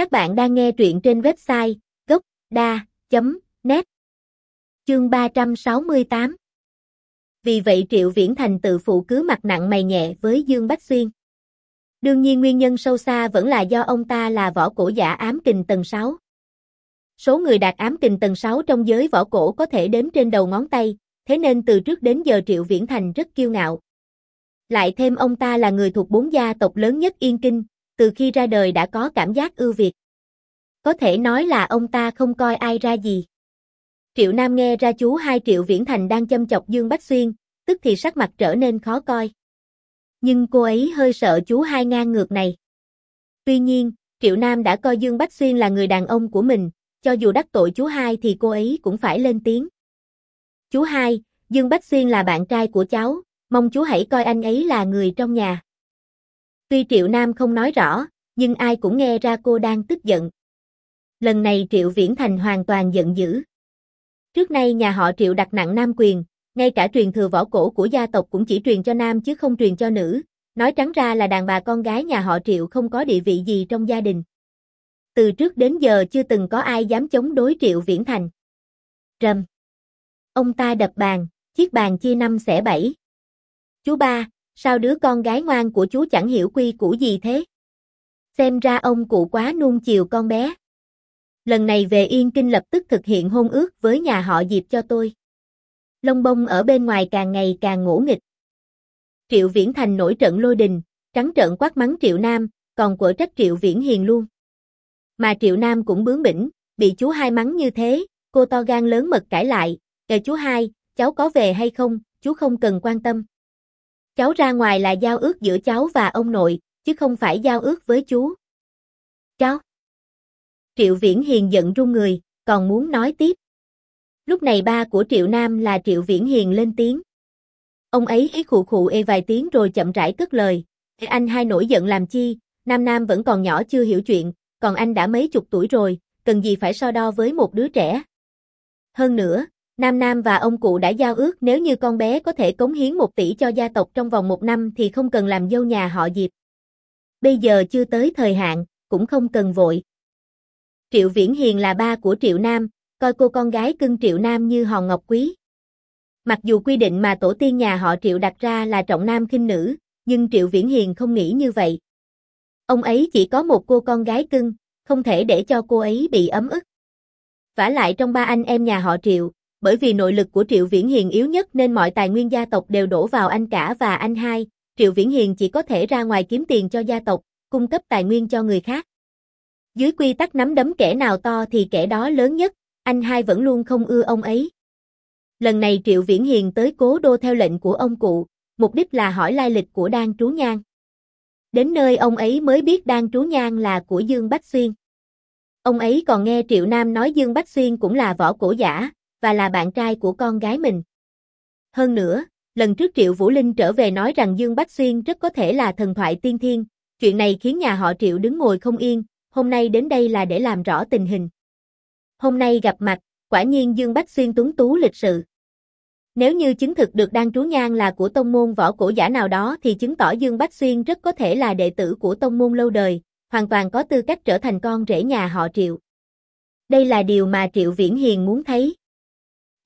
Các bạn đang nghe truyện trên website gốc.da.net Chương 368 Vì vậy Triệu Viễn Thành tự phụ cứ mặt nặng mày nhẹ với Dương Bách Xuyên. Đương nhiên nguyên nhân sâu xa vẫn là do ông ta là võ cổ giả ám kình tầng 6. Số người đạt ám kình tầng 6 trong giới võ cổ có thể đếm trên đầu ngón tay, thế nên từ trước đến giờ Triệu Viễn Thành rất kiêu ngạo. Lại thêm ông ta là người thuộc bốn gia tộc lớn nhất Yên Kinh, từ khi ra đời đã có cảm giác ưu việt. Có thể nói là ông ta không coi ai ra gì. Triệu Nam nghe ra chú hai Triệu Viễn Thành đang châm chọc Dương Bách Xuyên, tức thì sắc mặt trở nên khó coi. Nhưng cô ấy hơi sợ chú hai ngang ngược này. Tuy nhiên, Triệu Nam đã coi Dương Bách Xuyên là người đàn ông của mình, cho dù đắc tội chú hai thì cô ấy cũng phải lên tiếng. Chú hai, Dương Bách Xuyên là bạn trai của cháu, mong chú hãy coi anh ấy là người trong nhà. Tuy Triệu Nam không nói rõ, nhưng ai cũng nghe ra cô đang tức giận. Lần này Triệu Viễn Thành hoàn toàn giận dữ. Trước nay nhà họ Triệu đặt nặng nam quyền, ngay cả truyền thừa võ cổ của gia tộc cũng chỉ truyền cho nam chứ không truyền cho nữ, nói trắng ra là đàn bà con gái nhà họ Triệu không có địa vị gì trong gia đình. Từ trước đến giờ chưa từng có ai dám chống đối Triệu Viễn Thành. Trầm. Ông ta đập bàn, chiếc bàn chia năm xẻ bảy. Chú ba, sao đứa con gái ngoan của chú chẳng hiểu quy củ gì thế? Xem ra ông cụ quá nuông chiều con bé. Lần này về Yên Kinh lập tức thực hiện hôn ước với nhà họ Diệp cho tôi. Lông bông ở bên ngoài càng ngày càng ngỗ nghịch. Triệu Viễn Thành nổi trận lôi đình, trắng trợn quát mắng Triệu Nam, còn quở trách Triệu Viễn Hiền luôn. Mà Triệu Nam cũng bướng bỉnh, bị chú hai mắng như thế, cô to gan lớn mật cãi lại, kể chú hai, cháu có về hay không, chú không cần quan tâm. Cháu ra ngoài là giao ước giữa cháu và ông nội, chứ không phải giao ước với chú. Cháu. Triệu Viễn Hiền giận run người, còn muốn nói tiếp. Lúc này ba của Triệu Nam là Triệu Viễn Hiền lên tiếng. Ông ấy ý khụ khụ ê vài tiếng rồi chậm rãi cất lời. Anh hai nổi giận làm chi, Nam Nam vẫn còn nhỏ chưa hiểu chuyện, còn anh đã mấy chục tuổi rồi, cần gì phải so đo với một đứa trẻ. Hơn nữa, Nam Nam và ông cụ đã giao ước nếu như con bé có thể cống hiến một tỷ cho gia tộc trong vòng một năm thì không cần làm dâu nhà họ Diệp. Bây giờ chưa tới thời hạn, cũng không cần vội. Triệu Viễn Hiền là ba của Triệu Nam, coi cô con gái cưng Triệu Nam như hòn ngọc quý. Mặc dù quy định mà tổ tiên nhà họ Triệu đặt ra là trọng nam khinh nữ, nhưng Triệu Viễn Hiền không nghĩ như vậy. Ông ấy chỉ có một cô con gái cưng, không thể để cho cô ấy bị ấm ức. vả lại trong ba anh em nhà họ Triệu, bởi vì nội lực của Triệu Viễn Hiền yếu nhất nên mọi tài nguyên gia tộc đều đổ vào anh cả và anh hai, Triệu Viễn Hiền chỉ có thể ra ngoài kiếm tiền cho gia tộc, cung cấp tài nguyên cho người khác. Dưới quy tắc nắm đấm kẻ nào to thì kẻ đó lớn nhất, anh hai vẫn luôn không ưa ông ấy. Lần này Triệu Viễn Hiền tới cố đô theo lệnh của ông cụ, mục đích là hỏi lai lịch của Đan Trú Nhan. Đến nơi ông ấy mới biết Đan Trú Nhan là của Dương Bách Xuyên. Ông ấy còn nghe Triệu Nam nói Dương Bách Xuyên cũng là võ cổ giả, và là bạn trai của con gái mình. Hơn nữa, lần trước Triệu Vũ Linh trở về nói rằng Dương Bách Xuyên rất có thể là thần thoại tiên thiên, chuyện này khiến nhà họ Triệu đứng ngồi không yên, hôm nay đến đây là để làm rõ tình hình. Hôm nay gặp mặt, quả nhiên Dương Bách Xuyên tuấn tú lịch sự. Nếu như chứng thực được Đan Trú Nhan là của tông môn võ cổ giả nào đó thì chứng tỏ Dương Bách Xuyên rất có thể là đệ tử của tông môn lâu đời, hoàn toàn có tư cách trở thành con rể nhà họ Triệu. Đây là điều mà Triệu Viễn Hiền muốn thấy.